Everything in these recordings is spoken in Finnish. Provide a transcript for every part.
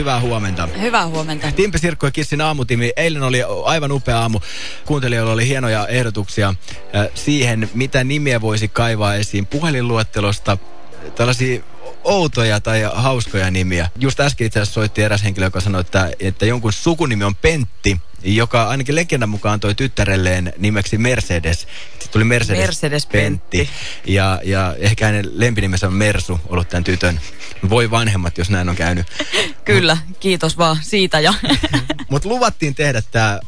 Hyvää huomenta. Hyvää huomenta. Timpe Sirkko ja Kissin aamutimi. Eilen oli aivan upea aamu. Kuuntelijoilla oli hienoja ehdotuksia äh, siihen, mitä nimiä voisi kaivaa esiin puhelinluettelosta. Tällaisia outoja tai hauskoja nimiä. Just äsken itse asiassa soitti eräs henkilö, joka sanoi, että, että jonkun sukunimi on Pentti, joka ainakin legendan mukaan toi tyttärelleen nimeksi Mercedes. Sitten tuli Mercedes, Mercedes Pentti. Ja, ja ehkä hänen lempinimensä on Mersu ollut tämän tytön. Voi vanhemmat, jos näin on käynyt. Kyllä, kiitos vaan siitä. Ja Mutta luvattiin tehdä tämä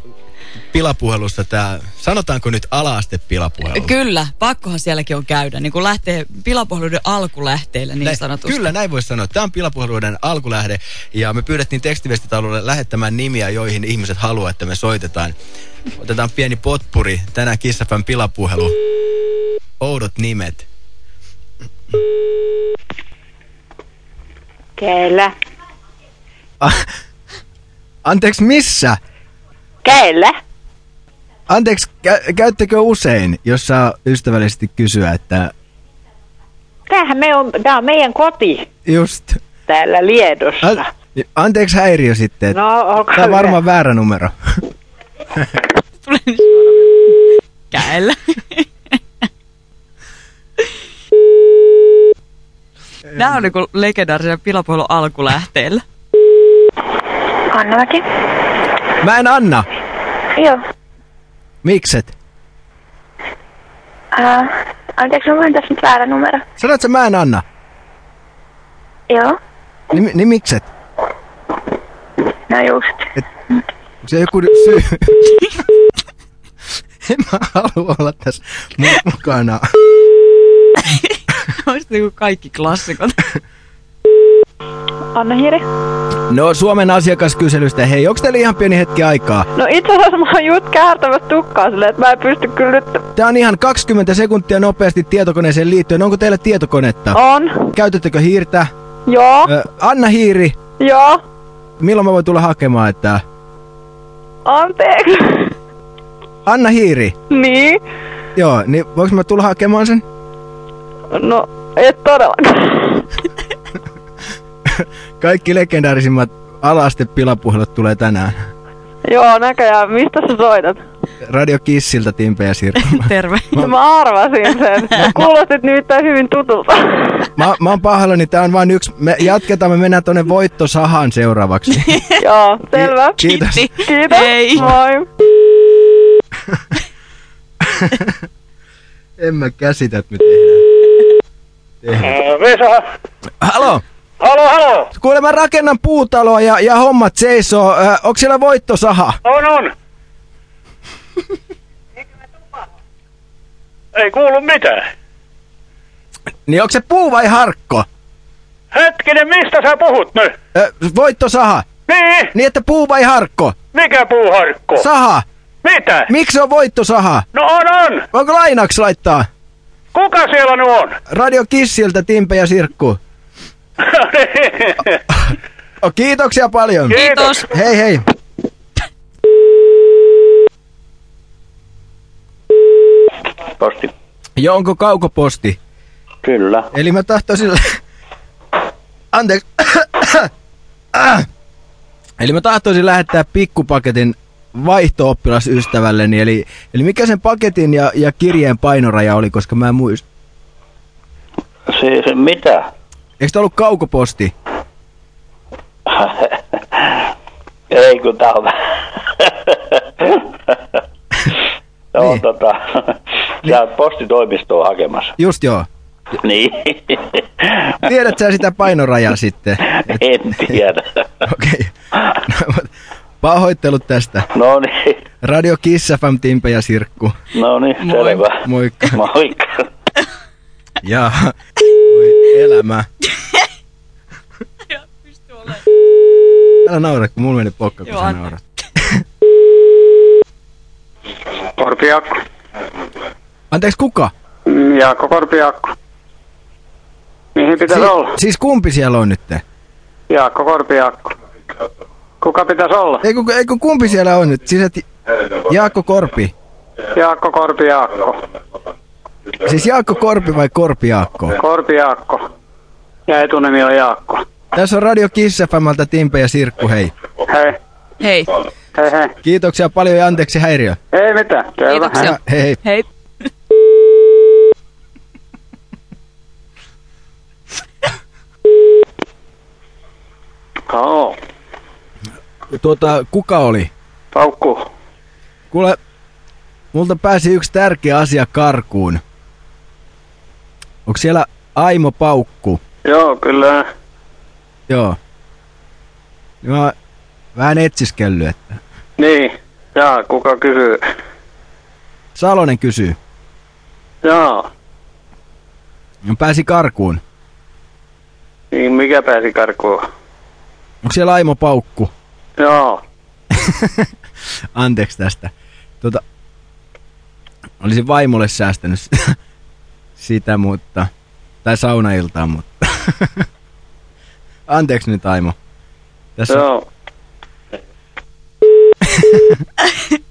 pilapuhelussa tämä, sanotaanko nyt alaaste pilapuhelu? Kyllä, pakkohan sielläkin on käydä. Niin kun lähtee pilapuheluiden alkulähteille niin Näin- sanotusti. Kyllä, näin voisi sanoa. Tämä on pilapuheluiden alkulähde ja me pyydettiin tekstiviestitaululle lähettämään nimiä, joihin ihmiset haluaa, että me soitetaan. Otetaan pieni potpuri. Tänään Kissafan pilapuhelu. Oudot nimet. Kyllä. Anteeksi, missä? Kyllä. Anteeksi, kä- käyttekö usein, jos saa ystävällisesti kysyä, että Tämähän me on, tämä on meidän koti just... täällä Liedossa. An- anteeksi häiriö sitten. No, olkaa Tämä on hyvä. varmaan väärä numero. Tulee käellä. Nämä on niinku legendaarisia pilapuhelun alkulähteillä. Annakin. Mä en anna. Joo. Mikset? Uh, anteeksi, onko tässä nyt väärä numero? Sanoit sä mä en anna? Joo. Niin, niin mikset? No just. Onko se joku syy? en mä halua olla tässä mu- mukana. Olisi niinku kaikki klassikot. Anna Hiiri. No Suomen asiakaskyselystä. Hei, onko teillä ihan pieni hetki aikaa? No itse asiassa mä oon just käärtämässä tukkaa silleen, että mä en pysty kyllä nyt... Tää on ihan 20 sekuntia nopeasti tietokoneeseen liittyen. Onko teillä tietokonetta? On. Käytättekö hiirtä? Joo. Ö, Anna Hiiri, Joo. milloin mä voin tulla hakemaan, että... Anteeksi. Anna Hiiri. niin. Joo, niin voinko mä tulla hakemaan sen? No, et todellakaan. Kaikki legendaarisimmat alaste pilapuhelut tulee tänään. Joo, näköjään. Mistä sä soitat? Radio Kissiltä, Timpe ja Sirkko. Terve. No, mä arvasin sen. Kuulostit nimittäin hyvin tutulta. Mä, mä oon pahoillani, tää on vain yksi. Me jatketaan, me mennään tonne Voittosahaan seuraavaksi. Joo, selvä. Kiitos. Kiitti. Kiitos. Hei. Moi. En mä käsitä, että me tehdään. tehdään. Vesa, Halo! Halo, halo. Kuule, mä rakennan puutaloa ja, ja hommat seisoo. Äh, onko siellä Voittosaha? On, on. Ei kuulu mitään. Niin onko se puu vai harkko? Hetkinen, mistä sä puhut nyt? Äh, voittosaha. Niin, Niin että puu vai harkko? mikä puuharkko? Saha. Mitä? Miksi on voittosaha? No on, on. Onko lainaksi laittaa? Kuka siellä nyt on? Radio Kissiltä, Timpe ja Sirkku. Oh, kiitoksia paljon. Kiitos. Hei hei. Posti. Joo, onko kaukoposti? Kyllä. Eli mä tahtoisin... Anteeksi. Eli mä tahtoisin lähettää pikkupaketin vaihto-oppilasystävälleni. Eli, eli mikä sen paketin ja, ja kirjeen painoraja oli, koska mä en muista. Siis mitä? Eikö tää ollut kaukoposti? Ei kun tää on... Tää on Niin. tota... Oot postitoimistoon hakemassa. Just joo. Niin. Tiedät sä sitä painorajaa sitten? en tiedä. Okei. Okay. Pahoittelut tästä. No niin. Radio Kiss FM, Timpe ja Sirkku. No niin, selvä. Moikka. Moikka. Ja voi elämä. Älä naura, kun mulla meni pokka, kun Joo, sä anna. naurat. Korpiakku. Anteeksi, kuka? Jaakko Korpiakku. Mihin pitäisi olla? siis kumpi siellä on nyt? Jaakko Korpiakku. Kuka pitäisi olla? Eikö, eikö kumpi siellä on nyt? Siis et Jaakko Korpi. Jaakko Korpiakko. Siis Jaakko Korpi vai Korpi Jaakko? Korpiakko. Ja etunimi on Jaakko. Tässä on Radio Kiss FMltä Timpe ja Sirkku, hei. Hei. Hei. Hei hei. Kiitoksia paljon ja anteeksi häiriö. Ei mitään. Selvä. Kiitoksia. Ja, hei hei. Hei. Oo. Tuota, kuka oli? Paukku. Kuule, multa pääsi yksi tärkeä asia karkuun. Onko siellä Aimo Paukku? Joo, kyllä. Joo. Mä oon vähän etsiskellyt, että... Niin. Jaa, kuka kysyy? Salonen kysyy. Jaa. Ja pääsi karkuun. Niin, mikä pääsi karkuun? Onko siellä Aimo Paukku? Joo. Anteeksi tästä. Tuota, olisin vaimolle säästänyt sitä, mutta... Tai saunailtaan, mutta... Anteeksi nyt Aimo. Tässä Joo.